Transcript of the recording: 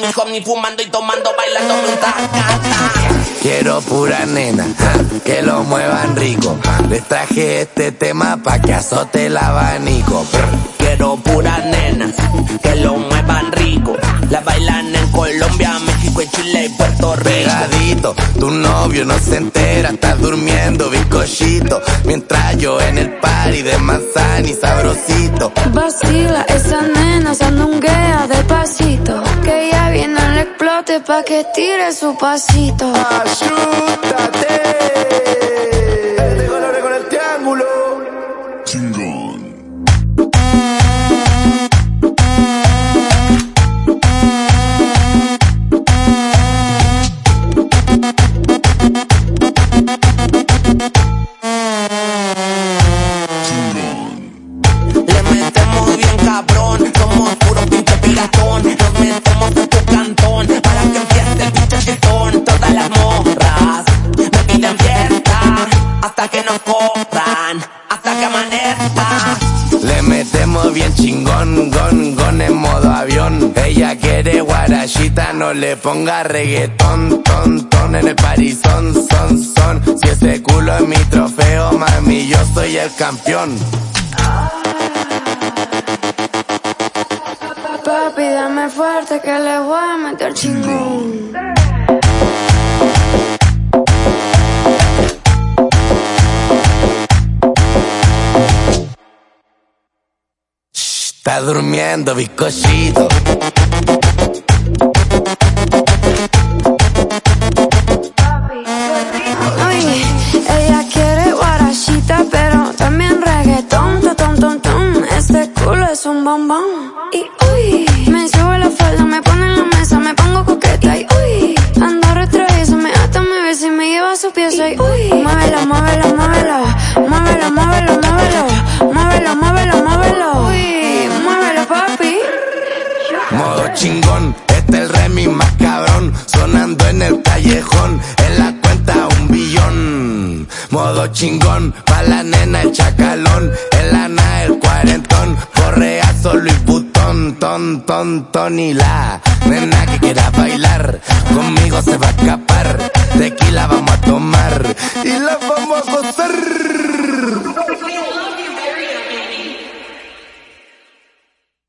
ni fumando y tomando, bailando un Quiero pura nena, que lo muevan rico. Les traje este tema pa' que azote el abanico. Quiero pura nena, que lo muevan rico. La bailan en Colombia, México, Chile y Puerto Rico. Pegadito, tu novio no se entera, estás durmiendo bizcochito. Mientras yo en el party de manzana y sabrosito. Vacila, esa nena sandunguea despacito. Acércate pa' que tire su pasito. Ayúdate. Le metemos bien chingón, gon, gon en modo avión. Ella quiere guarachita, no le ponga reggaetón, ton, ton en el parizón, son, son. Si ese culo es mi trofeo, mami, yo soy el campeón. Papi, dame fuerte que le voy a meter chingón. Está durmiendo, bizcochito. Ella quiere guarachita, pero también reggaetón, ton, ton, ton. Este culo es un bombón. Y me sube la falda, me pone en la mesa, me pongo coqueta y uy, ando retraída, me ata, me besa y me lleva a su pieza y uy, muévelo, muévelo, muévelo, chingón. Este es el remix más cabrón. Sonando en el callejón. En la cuenta un billón. Modo chingón. Pa' la nena el chacalón. En la na el cuarentón. Correa solo y butón. Ton, ton, ton y la nena que quiera bailar.